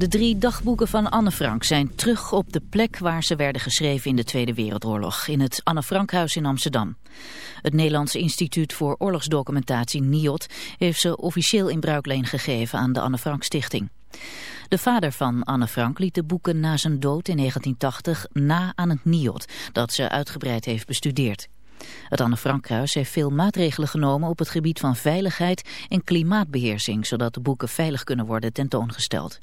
De drie dagboeken van Anne Frank zijn terug op de plek waar ze werden geschreven in de Tweede Wereldoorlog, in het Anne Frankhuis in Amsterdam. Het Nederlandse Instituut voor Oorlogsdocumentatie, NIOT, heeft ze officieel in bruikleen gegeven aan de Anne Frank Stichting. De vader van Anne Frank liet de boeken na zijn dood in 1980 na aan het NIOT, dat ze uitgebreid heeft bestudeerd. Het Anne Frankhuis heeft veel maatregelen genomen op het gebied van veiligheid en klimaatbeheersing, zodat de boeken veilig kunnen worden tentoongesteld.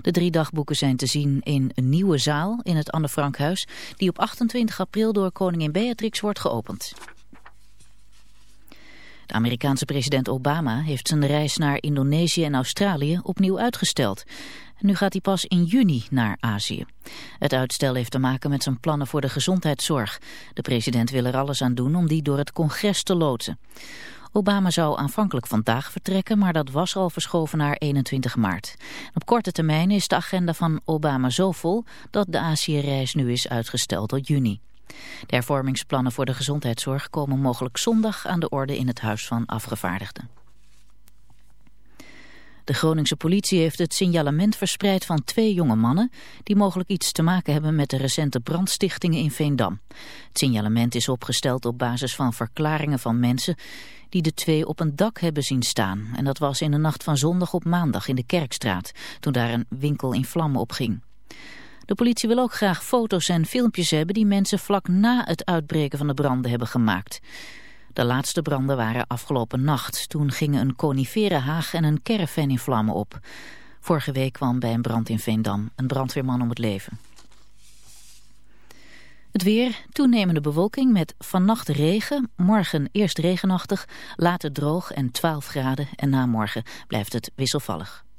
De drie dagboeken zijn te zien in een nieuwe zaal in het Anne Frankhuis, die op 28 april door koningin Beatrix wordt geopend. De Amerikaanse president Obama heeft zijn reis naar Indonesië en Australië opnieuw uitgesteld. Nu gaat hij pas in juni naar Azië. Het uitstel heeft te maken met zijn plannen voor de gezondheidszorg. De president wil er alles aan doen om die door het congres te loodsen. Obama zou aanvankelijk vandaag vertrekken, maar dat was al verschoven naar 21 maart. Op korte termijn is de agenda van Obama zo vol dat de Azië-reis nu is uitgesteld tot juni. De hervormingsplannen voor de gezondheidszorg komen mogelijk zondag aan de orde in het Huis van Afgevaardigden. De Groningse politie heeft het signalement verspreid van twee jonge mannen... die mogelijk iets te maken hebben met de recente brandstichtingen in Veendam. Het signalement is opgesteld op basis van verklaringen van mensen... die de twee op een dak hebben zien staan. En dat was in de nacht van zondag op maandag in de Kerkstraat... toen daar een winkel in vlammen opging. De politie wil ook graag foto's en filmpjes hebben... die mensen vlak na het uitbreken van de branden hebben gemaakt... De laatste branden waren afgelopen nacht. Toen gingen een coniferenhaag en een caravan in vlammen op. Vorige week kwam bij een brand in Veendam een brandweerman om het leven. Het weer, toenemende bewolking met vannacht regen, morgen eerst regenachtig, later droog en 12 graden en na morgen blijft het wisselvallig.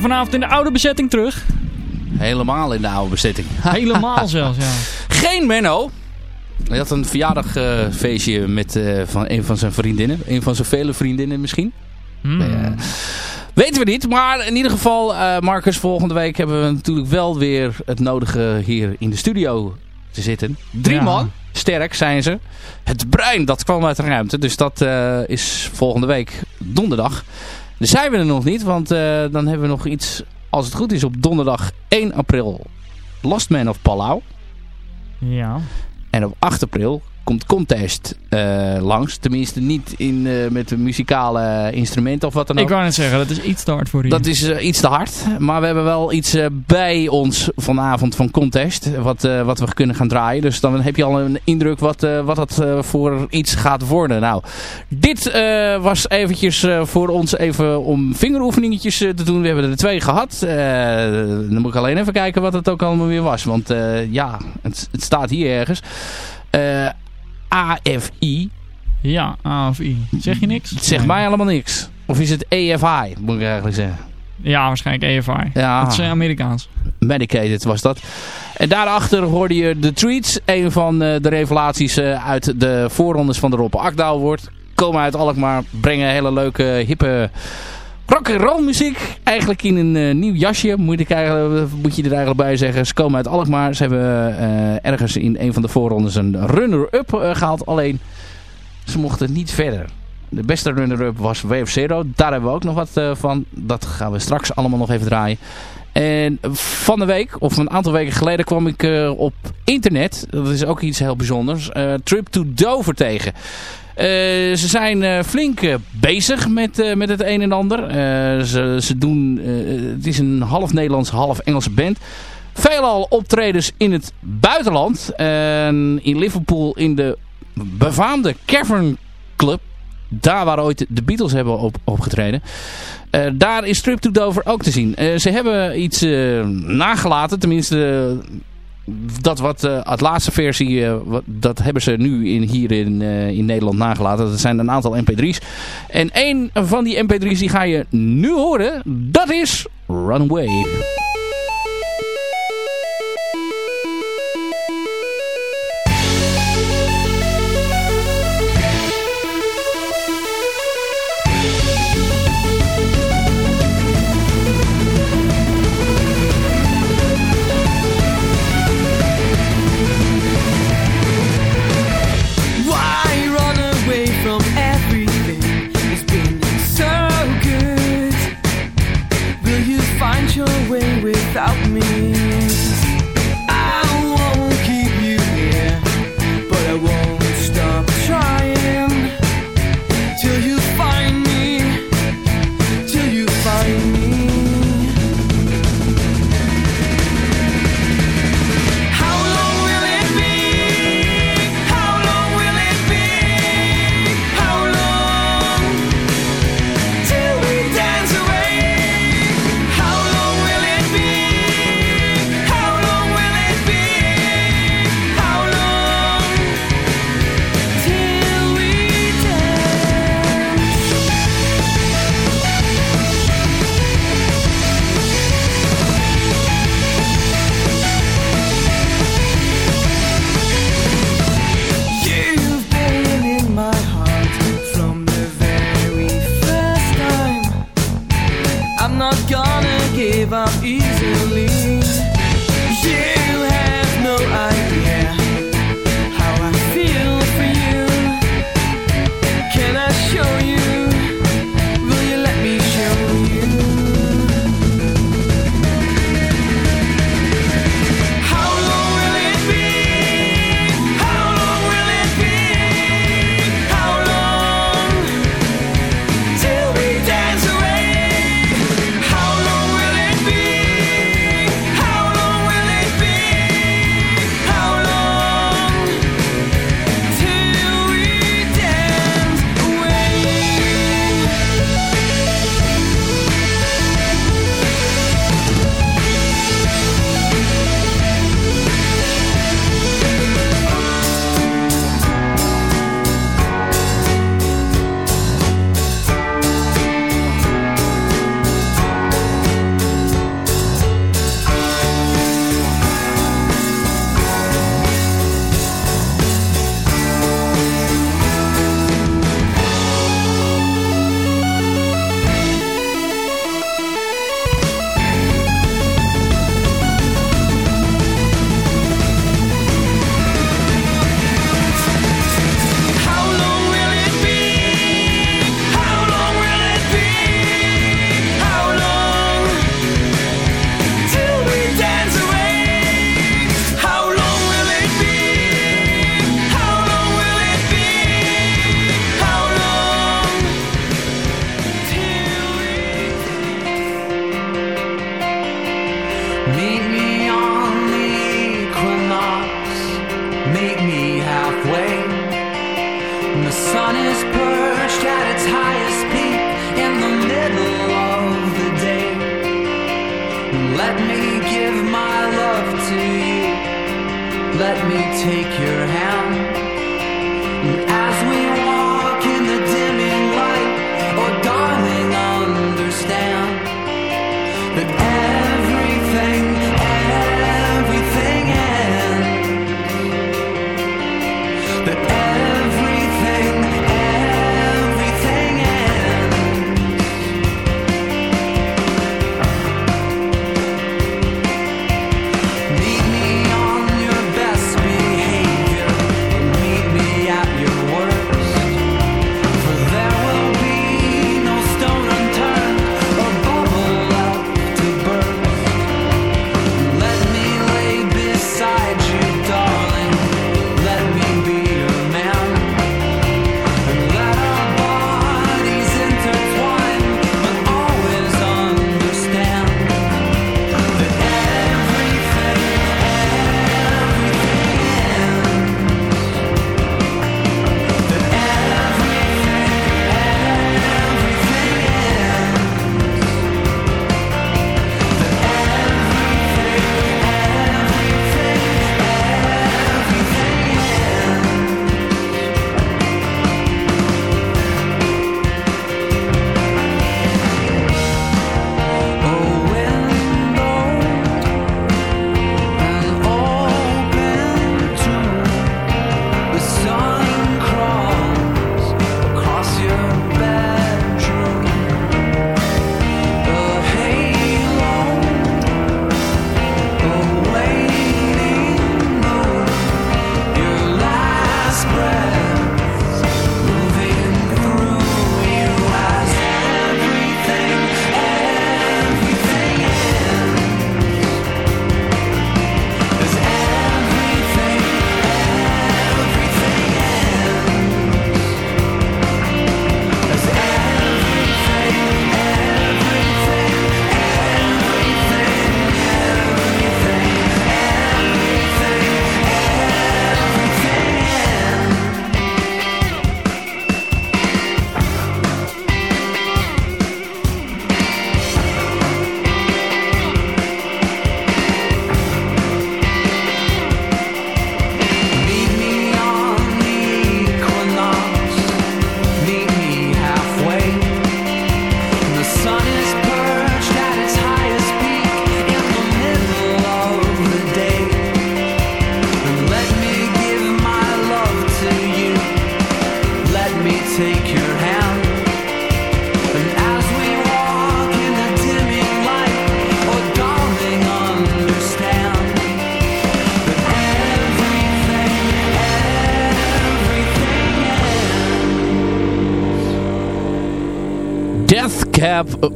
Vanavond in de oude bezetting terug. Helemaal in de oude bezetting. Helemaal zelfs, ja. Geen Menno. Hij had een verjaardagfeestje met uh, van een van zijn vriendinnen. Een van zijn vele vriendinnen misschien. Hmm. Uh, weten we niet. Maar in ieder geval, uh, Marcus, volgende week hebben we natuurlijk wel weer het nodige hier in de studio te zitten. Drie Ja. man. Sterk zijn ze. Het bruin, dat kwam uit de ruimte. Dus dat eh, is volgende week donderdag. Dan zijn we er nog niet, want eh, dan hebben we nog iets, als het goed is, op donderdag 1 april Last Man of Palau. Ja. En op 8 april komt Contest uh, langs. Tenminste niet in, uh, met muzikale instrumenten of wat dan ook. Ik wou net zeggen, dat is iets te hard voor hier. Dat is uh, iets te hard. Maar we hebben wel iets bij ons vanavond van Contest. Wat, wat we kunnen gaan draaien. Dus dan heb je al een indruk wat, wat dat voor iets gaat worden. Nou, dit was eventjes voor ons even om vingeroefeningetjes te doen. We hebben er twee gehad. dan moet ik alleen even kijken wat het ook allemaal weer was. Want ja, het, het, staat hier ergens. AFI. Ja, AFI. Zeg je niks? Het zegt mij allemaal niks. Of is het EFI, moet ik eigenlijk zeggen. Ja, waarschijnlijk EFI. Ja. Dat is uh, Amerikaans. Medicated was dat. En daarachter hoorde je The Treats. Een van uh, de revelaties uh, uit de voorrondes van de Roppe Akdaal wordt. Komen uit Alkmaar. Brengen hele leuke, hippe rock'n'roll muziek. Eigenlijk in een uh, nieuw jasje, moet, ik eigenlijk, moet je er eigenlijk bij zeggen. Ze komen uit Alkmaar. Ze hebben uh, ergens in een van de voorrondes een runner-up gehaald. Alleen, ze mochten niet verder. De beste runner-up was Wave Zero. Daar hebben we ook nog wat van. Dat gaan we straks allemaal nog even draaien. En van de week, of een aantal weken geleden, kwam ik op internet. Dat is ook iets heel bijzonders. Trip to Dover tegen. Uh, ze zijn uh, flink uh, bezig met, met het een en ander. ze, ze doen, het is een half Nederlands, half Engelse band. Veelal optredens in het buitenland. in Liverpool in de befaamde Cavern Club. Daar waar ooit de Beatles hebben op, opgetreden. daar is Trip to Dover ook te zien. ze hebben iets nagelaten. Tenminste dat wat uh, laatste versie, wat, dat hebben ze nu in, hier in, uh, in Nederland nagelaten. Dat zijn een aantal mp3's. En een van die mp3's die ga je nu horen, dat is Runaway.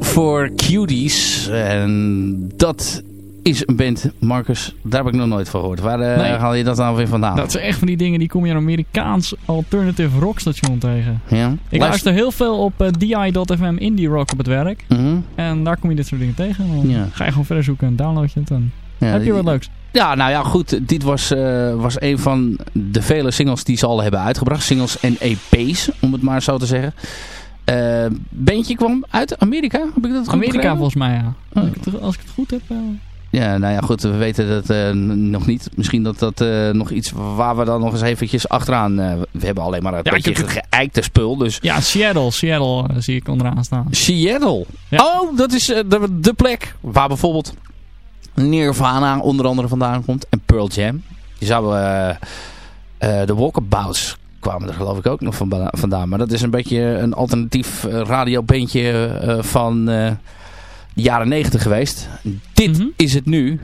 For Cuties. En dat is een band, Marcus, daar heb ik nog nooit van gehoord. Waar eh, Nee. haal je dat nou weer vandaan? Dat zijn echt van die dingen die kom je een Amerikaans alternative rockstation tegen. ja? Ik luister heel veel op eh, DI.fm indie rock op het werk. Mhm. En daar kom je dit soort dingen tegen. Dan Ja. ga je gewoon verder zoeken en download je het. En Ja, heb je wat leuks. Ja, nou ja, goed. Dit was, eh, was een van de vele singles die ze al hebben uitgebracht. Singles en EP's, om het maar zo te zeggen. Eh bandje kwam uit Amerika, heb ik dat goed Amerika begrepen? volgens mij, ja. Oh. Als, ik het, als ik het goed heb. eh, Ja, nou ja, goed. We weten dat eh, nog niet. Misschien dat dat nog iets waar we dan nog eens eventjes achteraan... we hebben alleen maar een Ja, beetje ik geëikte spul, dus... ja, Seattle. Seattle zie ik onderaan staan. Seattle. Ja. Oh, dat is de, de plek waar bijvoorbeeld Nirvana onder andere vandaan komt. En Pearl Jam. Je zou de Walkabouts kwamen er geloof ik ook nog van, vandaan. Maar dat is een beetje een alternatief eh, radiobandje eh, van eh, de jaren negentig geweest. Dit Mhm. is het nu.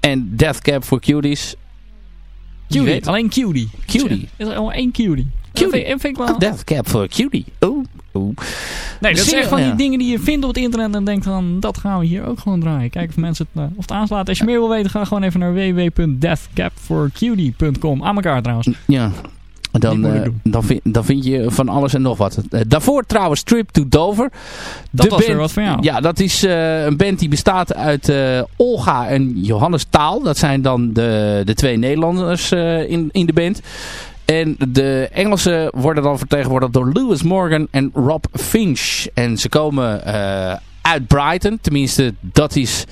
En Death Cab for Cuties. Cutie. weet- Alleen cutie. Cutie. Er is allemaal één cutie. Cutie. Dat vind, ik wel... Death Cab for Cutie. Oeh. Oeh. Nee, dat echt van die ja. dingen die je vindt op het internet en denkt van, dat gaan we hier ook gewoon draaien. Kijken of mensen het, of het aanslaat. Als je meer wil weten, ga gewoon even naar www.deathcapforcutie.com. Aan elkaar trouwens. Ja. Dan, eh, dan, vind, dan vind je van alles en nog wat. Eh, daarvoor trouwens Trip to Dover. Dat De was band- wat van jou. Ja, dat is eh, een band die bestaat uit Olga en Johannes Taal. Dat zijn dan de, de twee Nederlanders in, in de band. En de Engelsen worden dan vertegenwoordigd door Lewis Morgan en Rob Finch. En ze komen uit Brighton. Tenminste, dat is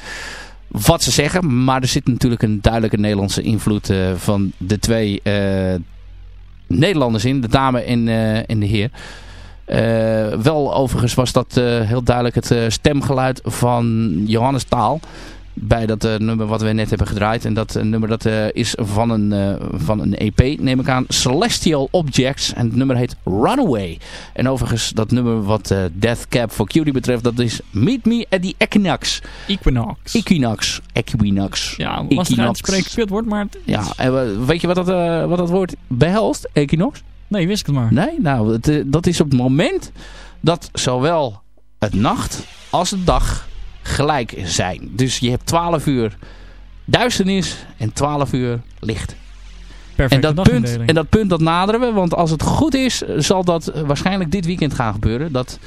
wat ze zeggen. Maar er zit natuurlijk een duidelijke Nederlandse invloed van de twee Nederlanders in. De dame en, eh, en de heer. Eh, wel overigens was dat eh, heel duidelijk het stemgeluid van Johannes Taal. Bij dat eh, nummer wat we net hebben gedraaid. En dat eh, nummer dat, eh, is van een, van een EP, neem ik aan. Celestial Objects. En het nummer heet Runaway. En overigens dat nummer wat Death Cab for Cutie betreft. Dat is Meet Me at the Equinox. Equinox. Equinox. Equinox. ja, lastig uit te Equinox. spreken kutwoord, maar het- Ja, en we- weet je wat dat, wat dat woord behelst? Equinox? nee, wist ik het maar. Nee, nou, het, dat is op het moment dat zowel het nacht als het dag gelijk zijn. Dus je hebt 12 uur duisternis en 12 uur licht. En Perfecte dat, punt, en dat punt dat naderen we, want als het goed is, zal dat eh, waarschijnlijk dit weekend gaan gebeuren. Dat,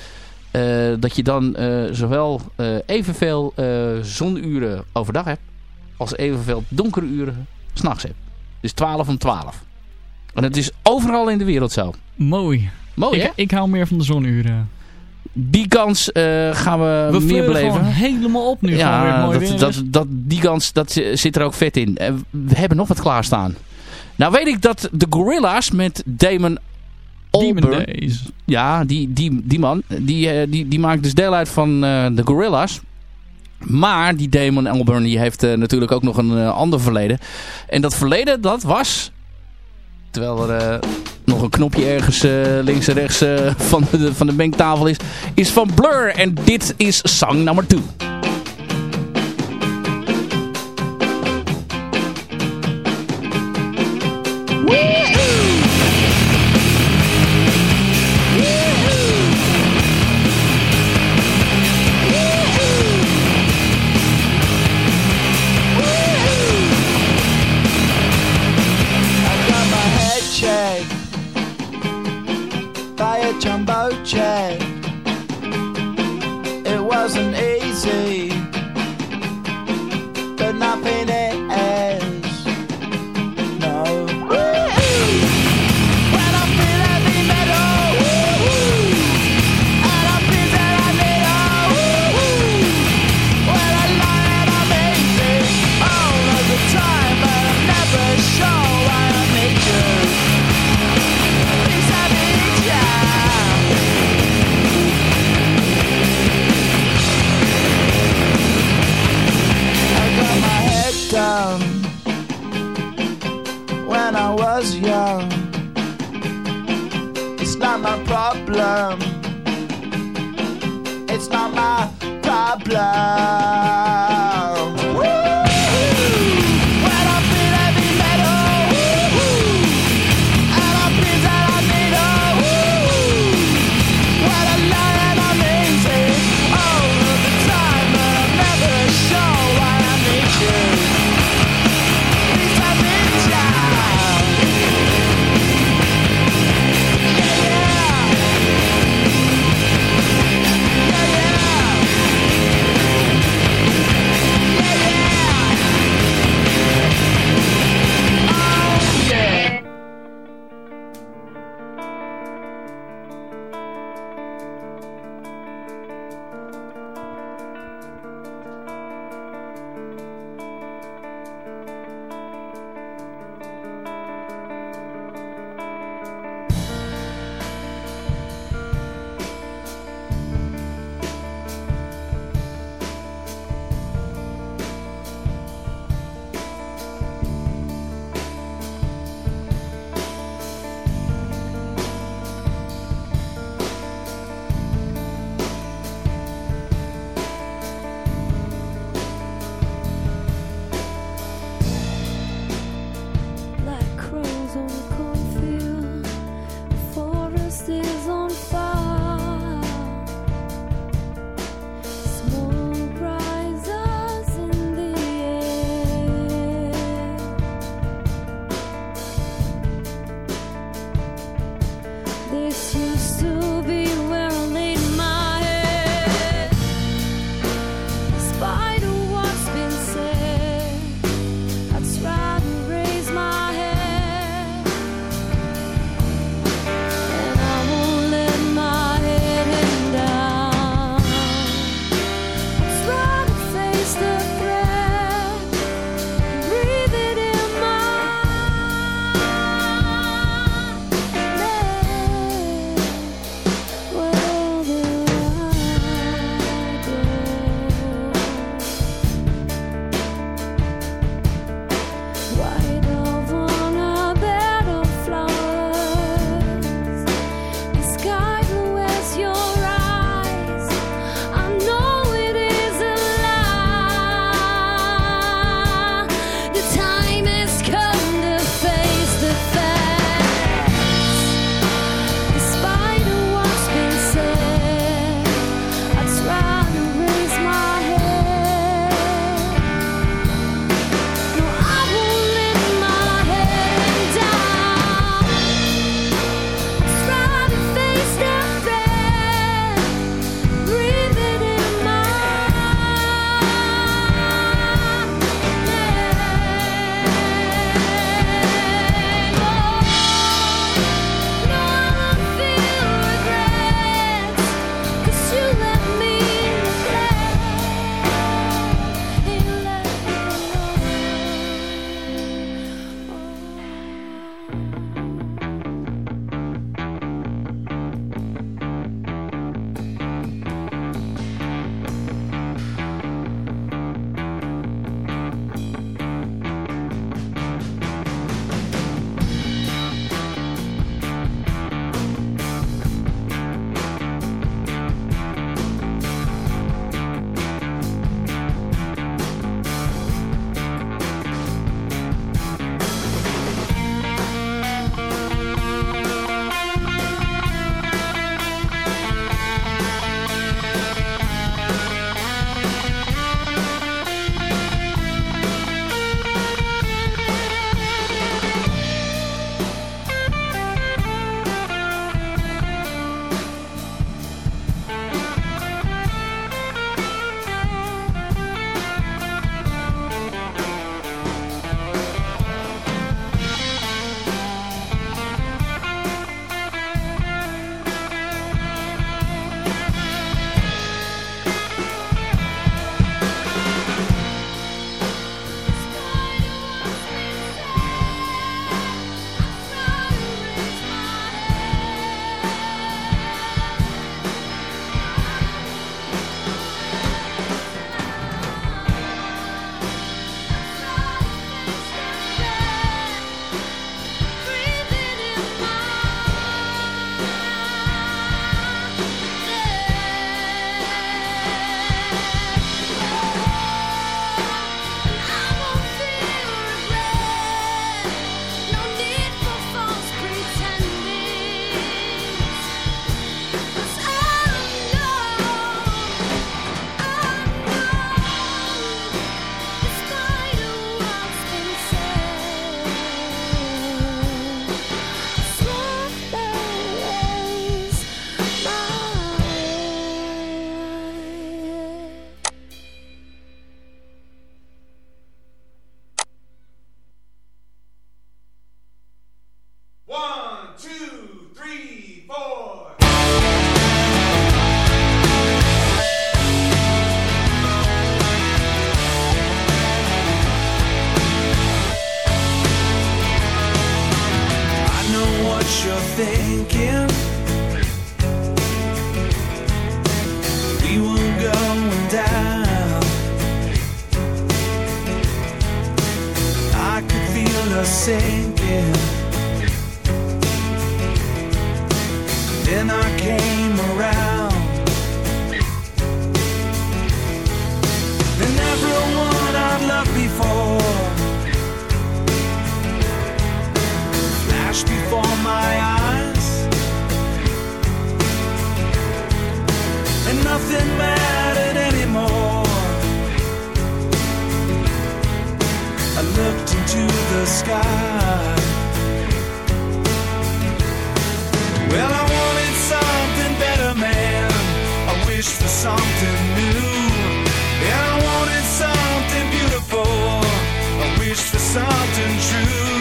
eh, dat je dan eh, zowel eh, evenveel zonuren overdag hebt, als evenveel donkere uren s'nachts hebt. Dus 12 om 12. En het is overal in de wereld zo. Mooi. Mooi hè? ik, ik hou meer van de zonuren. Die kans eh, gaan we, We meer beleven. helemaal op nu. ja, mooi dat, dat, dat, die kans dat zi- zit er ook vet in. Eh, we hebben nog wat klaarstaan. Nou weet ik dat de Gorilla's met Damon Albarn... Days. Ja, die, die, die man. Die, eh, die, die maakt dus deel uit van de Gorilla's. Maar die Damon Albarn die heeft natuurlijk ook nog een ander verleden. En dat verleden dat was... Terwijl er nog een knopje ergens eh, links en rechts eh, van, de, van de mengtafel is. Is van Blur. En dit is song nummer 2. Sky. Well, I wanted something better, man. I wished for something new. And I wanted something beautiful. I wished for something true.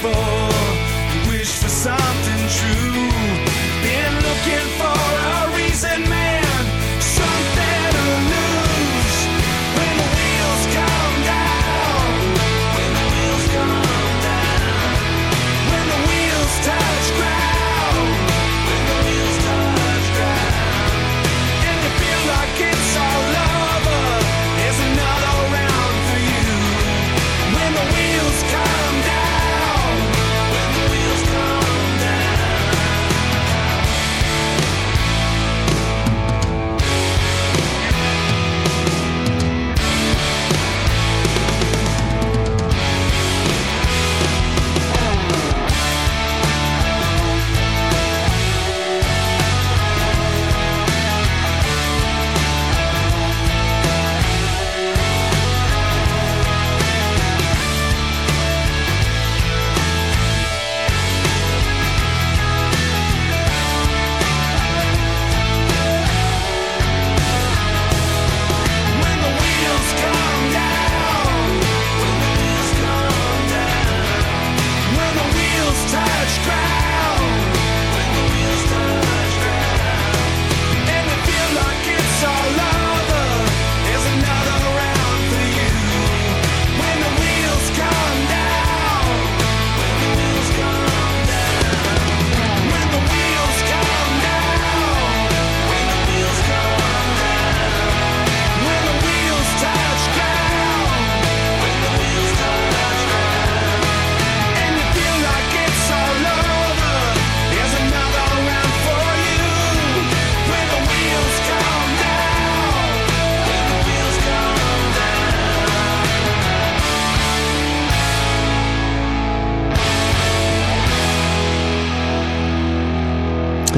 You wished for something true. Been looking for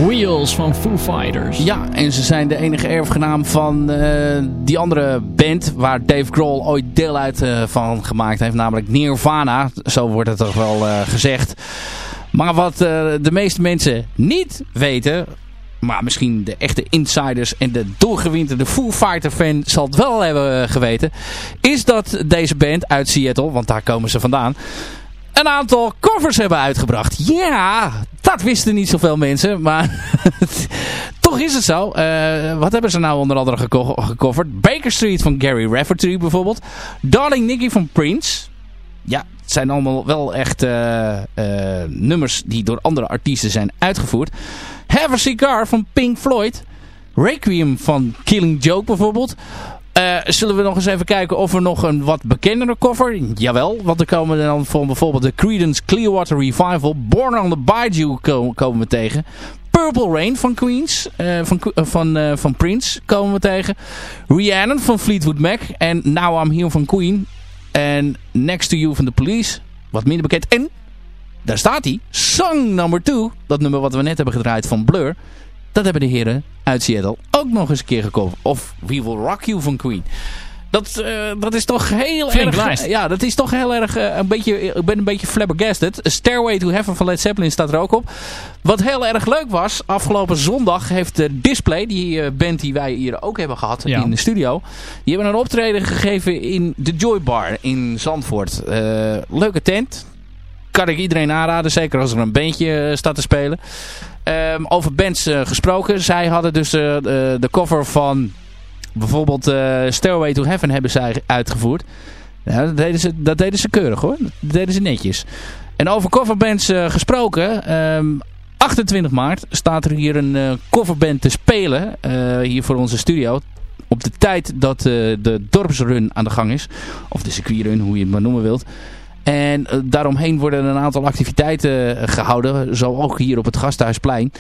Wheels van Foo Fighters. Ja, en ze zijn de enige erfgenaam van eh, die andere band waar Dave Grohl ooit deel uit eh, van gemaakt heeft. Namelijk Nirvana, zo wordt het toch wel eh, gezegd. Maar wat de meeste mensen niet weten, maar misschien de echte insiders en de doorgewinterde Foo Fighter fan zal het wel hebben geweten. Is dat deze band uit Seattle, want daar komen ze vandaan, een aantal covers hebben uitgebracht. Ja, dat wisten niet zoveel mensen, maar toch is het zo. Eh, wat hebben ze nou onder andere geko- gecoverd? Baker Street van Gary Rafferty bijvoorbeeld. Darling Nikki van Prince. Ja, het zijn allemaal wel echt eh, eh, nummers die door andere artiesten zijn uitgevoerd. Have a Cigar van Pink Floyd. Requiem van Killing Joke bijvoorbeeld. Eh, zullen we nog eens even kijken of er nog een wat bekendere cover... Jawel, want er komen dan van bijvoorbeeld de Creedence Clearwater Revival... Born on the Bayou ko- komen we tegen. Purple Rain van Queens, eh, van, eh, van, van Prince komen we tegen. Rhiannon van Fleetwood Mac. En Now I'm Here van Queen. En Next to You van The Police. Wat minder bekend. En, daar staat hij. Song number 2. Dat nummer wat we net hebben gedraaid van Blur. Dat hebben de heren uit Seattle ook nog eens een keer gekomen. Of We Will Rock You van Queen. Dat, eh, dat is toch heel Flink erg... lijst. Ja, dat is toch heel erg... eh, een beetje, ik ben een beetje flabbergasted. Stairway to Heaven van Led Zeppelin staat er ook op. Wat heel erg leuk was, afgelopen zondag heeft de Display, die eh, band die wij hier ook hebben gehad Ja. in de studio, die hebben een optreden gegeven in de Joy Bar in Zandvoort. Eh, leuke tent. Kan ik iedereen aanraden, zeker als er een bandje eh, staat te spelen. Ehm, over bands eh, gesproken. Zij hadden dus eh, de, de cover van bijvoorbeeld eh, Stairway to Heaven hebben zij uitgevoerd. Dat, deden ze, dat deden ze keurig hoor. Dat deden ze netjes. En over coverbands gesproken. ehm, 28 maart staat er hier een coverband te spelen. hier voor onze studio. Op de tijd dat de dorpsrun aan de gang is. Of de circuitrun, hoe je het maar noemen wilt. En eh, daaromheen worden een aantal activiteiten eh, gehouden. Zo ook hier op het Gasthuisplein.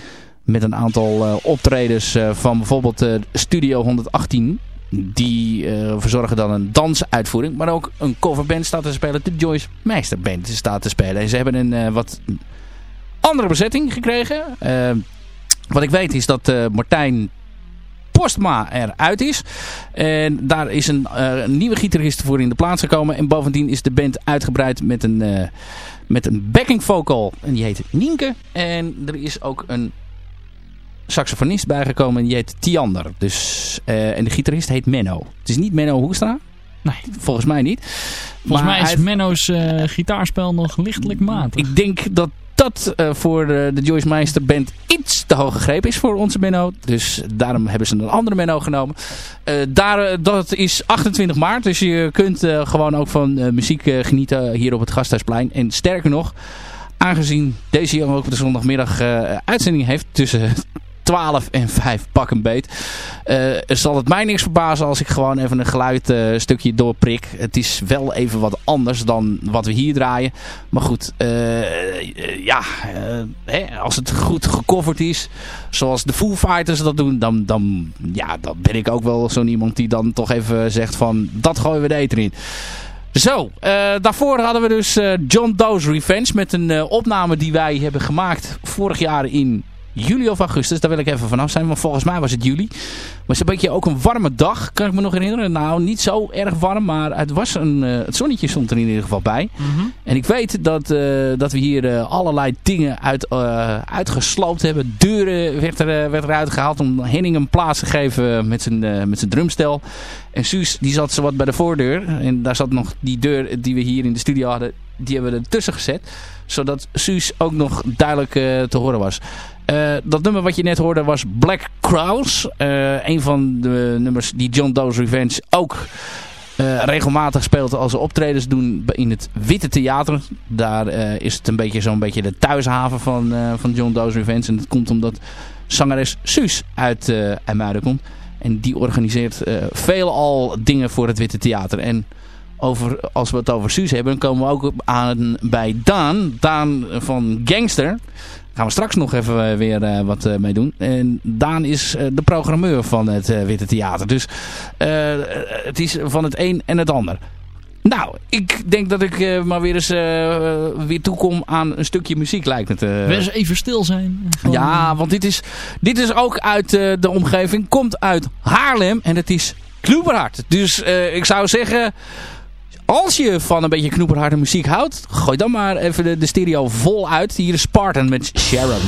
Met een aantal eh, optredens van bijvoorbeeld Studio 118. Die verzorgen dan een dansuitvoering. Maar ook een coverband staat te spelen. De Joyce Meister Band staat te spelen. En ze hebben een wat andere bezetting gekregen. Wat ik weet is dat Martijn Postma eruit is. En daar is een, eh, een nieuwe gitarist voor in de plaats gekomen. En bovendien is de band uitgebreid met een, eh, met een backing vocal. En die heet Nienke. En er is ook een saxofonist bijgekomen en die heet Tiander. Dus, eh, en de gitarist heet Menno. Het is niet Menno Hoekstra. Nee. Volgens mij niet. Volgens Maar mij is hij- Menno's gitaarspel nog lichtelijk matig. Ik denk dat dat eh, voor de, de Joyce Meister band iets te hoog gegrepen is voor onze Menno. Dus daarom hebben ze een andere Menno genomen. Eh, daar, eh, dat is 28 maart. Dus je kunt eh, gewoon ook van eh, muziek eh, genieten hier op het Gasthuisplein. En sterker nog, aangezien deze jongen ook op de zondagmiddag eh, uitzending heeft tussen 12 en 5 pak een beet. eh, zal het mij niks verbazen als ik gewoon even een geluidstukje doorprik. Het is wel even wat anders dan wat we hier draaien. Maar goed, eh, eh, ja, eh, hè, als het goed gecoverd is, zoals de Foo Fighters dat doen, dan, dan, ja, dan ben ik ook wel zo'n iemand die dan toch even zegt van, dat gooien we de eten in. Zo, eh, daarvoor hadden we dus eh, John Doe's Revenge met een eh, opname die wij hebben gemaakt vorig jaar in juli of augustus. Daar wil ik even vanaf zijn, want volgens mij was het juli. Het was een beetje ook een warme dag, kan ik me nog herinneren. Nou, niet zo erg warm, maar het, was een, eh, het zonnetje stond er in ieder geval bij. En ik weet dat, eh, dat we hier eh, allerlei dingen uit, uitgesloopt hebben. Deuren werd, er, werd eruit gehaald om Henning een plaats te geven met zijn, met zijn drumstel. En Suus die zat zo wat bij de voordeur. En daar zat nog die deur die we hier in de studio hadden. Die hebben we ertussen gezet. Zodat Suus ook nog duidelijk te horen was. Eh, dat nummer wat je net hoorde was Black Crowes. Eh, een van de nummers die John Doe's Revenge ook eh, regelmatig speelt als ze optredens doen in het Witte Theater. Daar is het een beetje zo'n beetje de thuishaven van, van John Doe's Revenge. En dat komt omdat zangeres Suus uit uh, komt. En die organiseert veelal dingen voor het Witte Theater. En over, als we het over Suus hebben, komen we ook aan bij Daan. Daan van Gangster. Gaan we straks nog even weer uh, wat uh, mee doen. En Daan is de programmeur van het Witte Theater. Dus het is van het een en het ander. Nou, ik denk dat ik uh, maar weer eens uh, weer toekom aan een stukje muziek, lijkt het. Uh. Eens even stil zijn? Gewoon... Ja, want dit is, dit is ook uit de omgeving. Komt uit Haarlem en het is Knoeperhard. Dus ik zou zeggen, als je van een beetje knoeperharde muziek houdt, gooi dan maar even de, de stereo vol uit. Hier is Spartan met Sharon.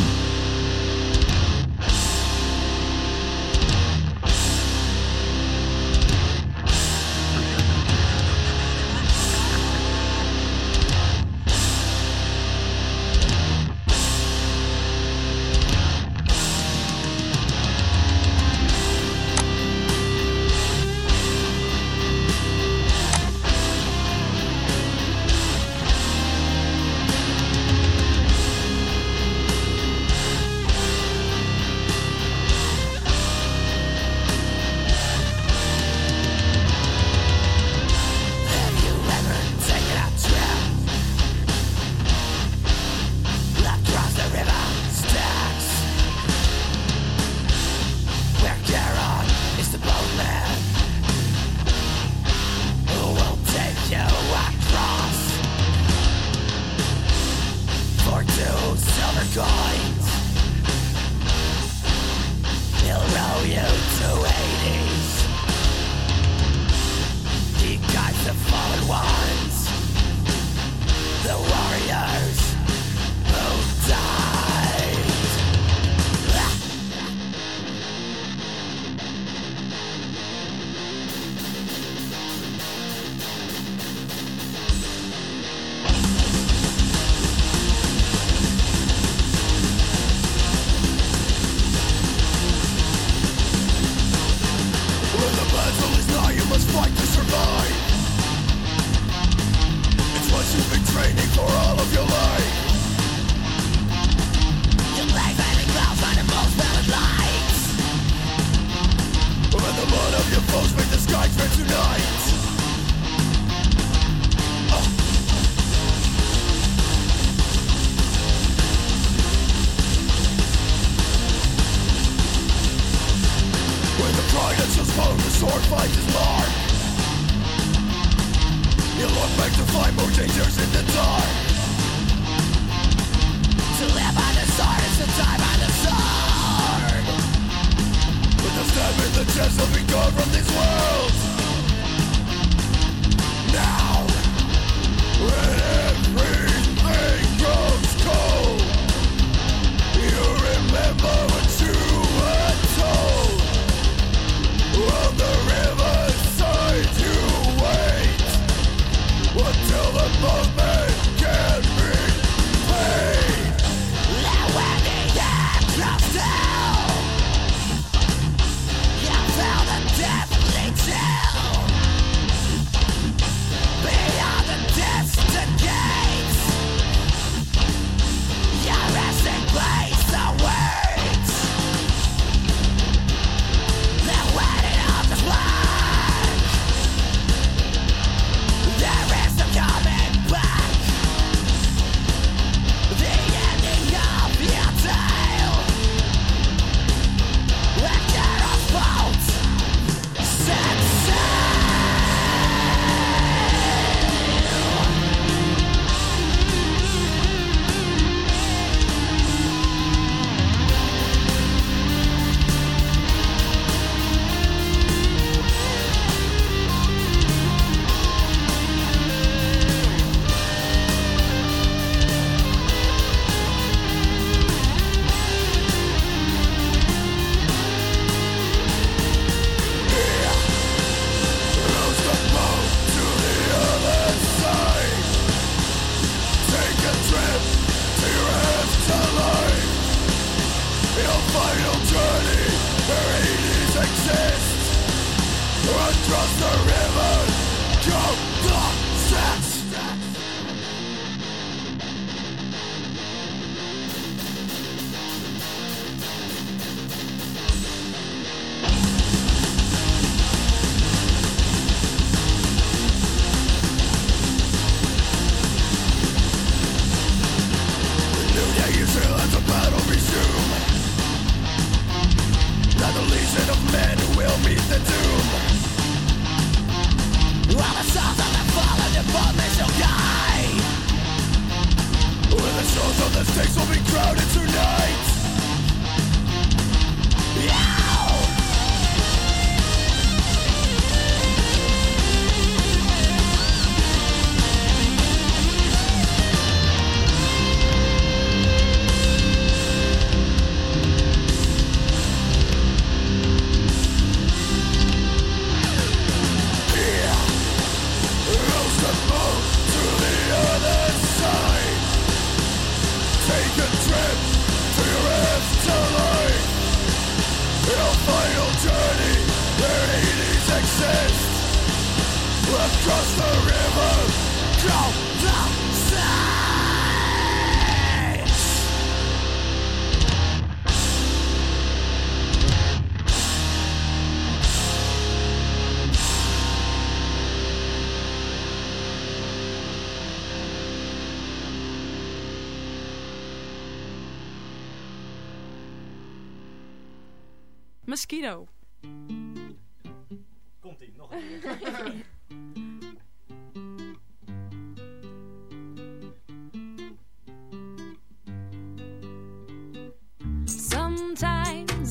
I trust the river.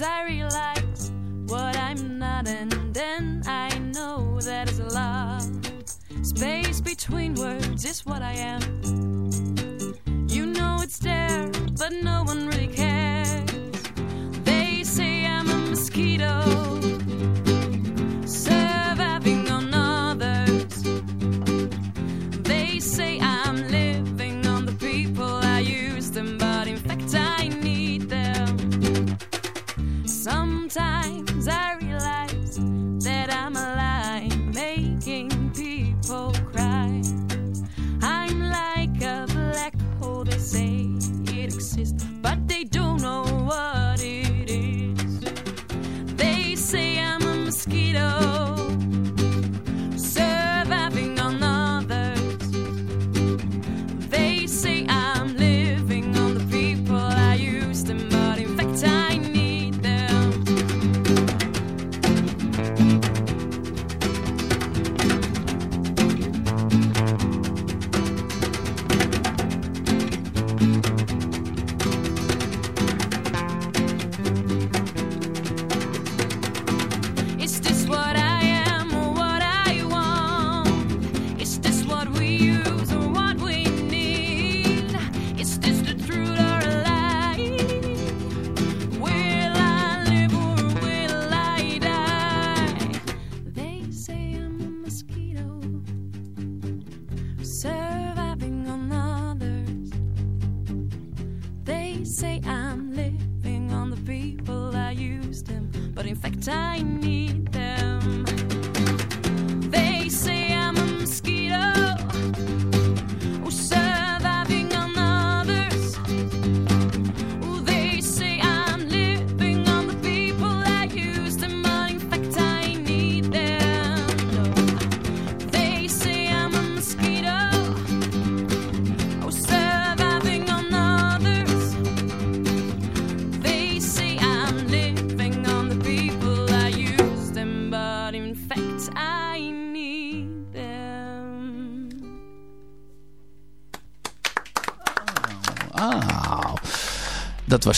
Sometimes I realize what I'm not, and then I know that it's love. Space between words is what I am. You know it's there, but no one really cares.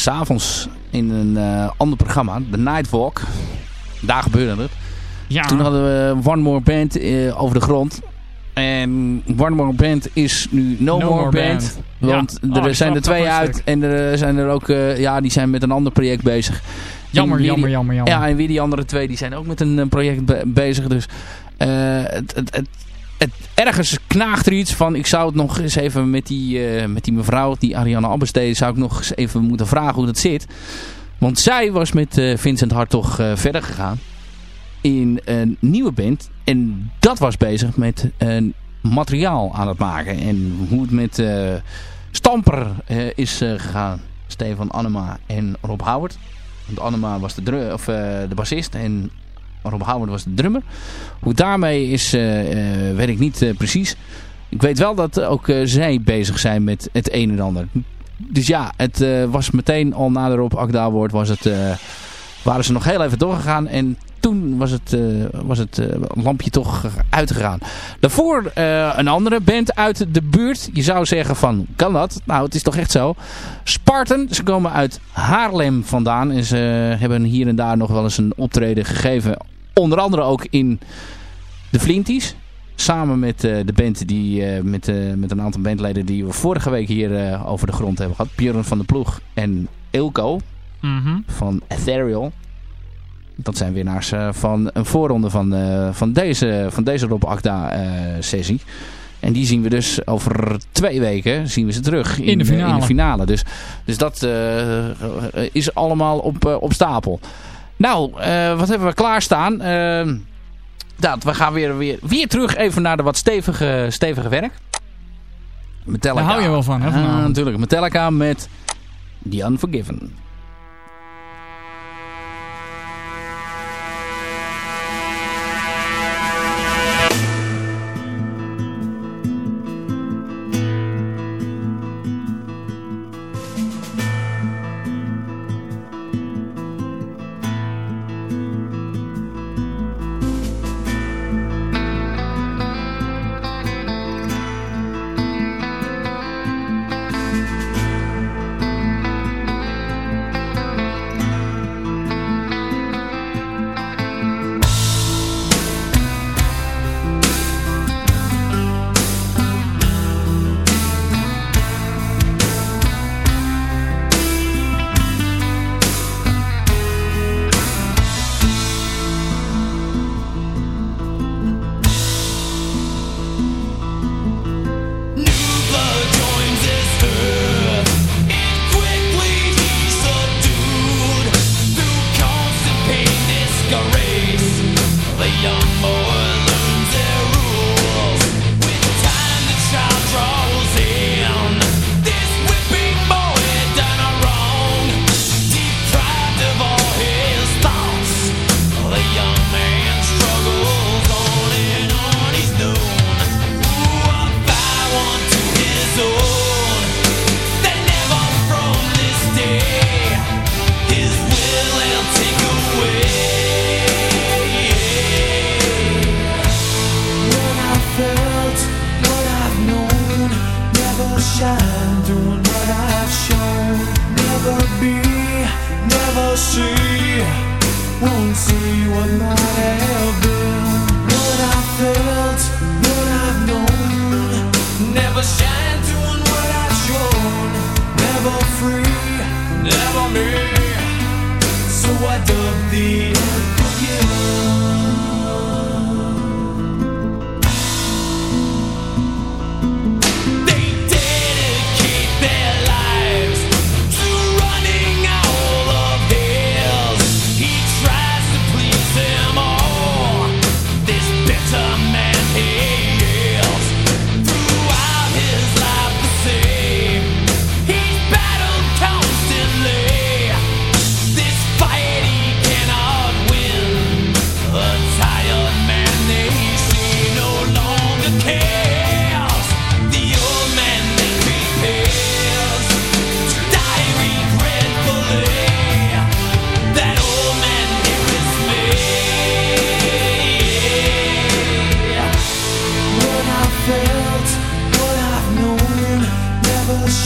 S'avonds in een eh, ander programma, The Nightwalk. Daar gebeurde het. Ja, Toen hadden we One More Band eh, over de grond. En One More Band is nu No, No More, More Band. Band. Want Ja. er Oh, ik zijn er twee uit. stuk. En er zijn er ook, eh, ja, die zijn met een ander project bezig. jammer, wie jammer, jammer, jammer. Ja, en weer die andere twee, die zijn ook met een, project be- bezig. Dus het, het, het, ergens knaagt er iets van... Ik zou het nog eens even met die, eh, met die mevrouw, die Ariane Abbestee... zou ik nog eens even moeten vragen hoe dat zit. Want zij was met eh, Vincent Hartog eh, verder gegaan. In een nieuwe band. En dat was bezig met een materiaal aan het maken. En hoe het met Stamper is gegaan. Stefan Annema en Rob Howard. Want Annema was de, of, de bassist en Rob Howard was de drummer. Hoe daarmee is, eh, eh, weet ik niet eh, precies. Ik weet wel dat ook zij bezig zijn met het een en ander. Dus ja, het was meteen al na de Rob Akda was het, waren ze nog heel even doorgegaan. En toen was het, was het lampje toch uitgegaan. Daarvoor een andere band uit de buurt. Je zou zeggen van, kan dat? Nou, het is toch echt zo. Spartan, ze komen uit Haarlem vandaan. En ze hebben hier en daar nog wel eens een optreden gegeven. Onder andere ook in de Flinties. Samen met eh, de band die, eh, met, eh, met een aantal bandleden die we vorige week hier over de grond hebben gehad. Björn van de Ploeg en Ilko Mhm. van Ethereal. Dat zijn winnaars van een voorronde van, van, deze, van deze Rob Akda sessie. En die zien we dus over twee weken zien we ze terug in, In de finale. in de finale. Dus, dus dat is allemaal op, op stapel. Nou, eh, wat hebben we klaarstaan? Eh, dat, we gaan weer, weer, weer terug even naar de wat stevige, stevige werk. Metallica. Daar hou je wel van, hè, Ah, natuurlijk. Metallica met The Unforgiven.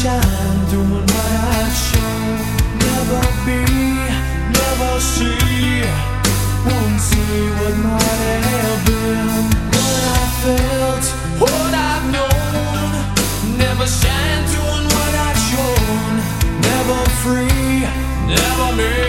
shine, doing what I should. Never be, never see, won't see what might have been. What I felt, what I've known, never shine, doing what I've shown. Never free, never me.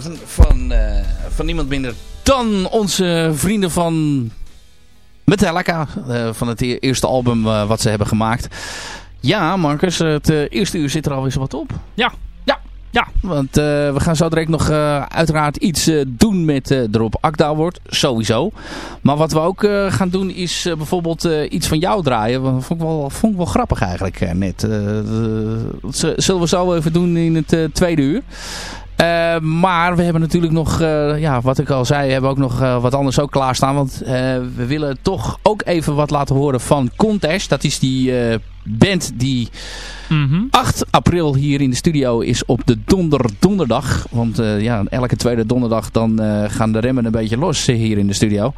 Van, eh, van niemand minder dan onze vrienden van Metallica. eh, van het e- eerste album eh, wat ze hebben gemaakt. Ja, Marcus, het eerste uur zit er alweer zo wat op. Ja. Ja. Ja, want we gaan zo direct nog uiteraard iets doen met erop Akda wordt. Sowieso. Maar wat we ook gaan doen is bijvoorbeeld iets van jou draaien. Dat vond ik wel, vond ik wel grappig eigenlijk net. Dat zullen we zo even doen in het tweede uur. Eh, maar we hebben natuurlijk nog, eh, ja, wat ik al zei, hebben ook nog eh, wat anders ook klaarstaan. Want we willen toch ook even wat laten horen van Contest. Dat is die band die 8 april hier in de studio is op de donder donderdag. Want ja, elke tweede donderdag dan gaan de remmen een beetje los hier in de studio.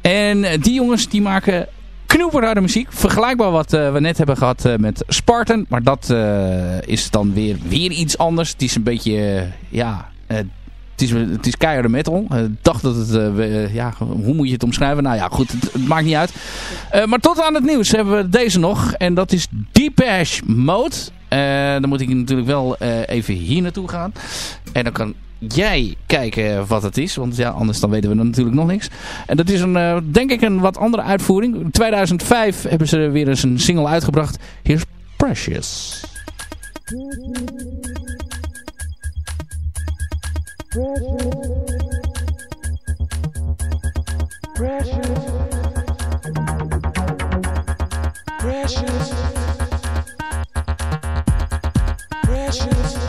En die jongens die maken knoeperharde muziek. Vergelijkbaar wat eh, we net hebben gehad eh, met Spartan. Maar dat eh, is dan weer, weer iets anders. Het is een beetje, ja... het is, het is keiharde metal. Ik dacht dat het, ja, hoe moet je het omschrijven? Nou ja, goed, het, maakt niet uit. Maar tot aan het nieuws hebben we deze nog. En dat is Deepash Mode. Dan moet ik natuurlijk wel even hier naartoe gaan. En dan kan jij kijken wat het is. Want ja, anders dan weten we natuurlijk nog niks. En dat is een, eh, denk ik een wat andere uitvoering. In 2005 hebben ze weer eens een single uitgebracht. Here's Precious. Precious. Precious. Precious.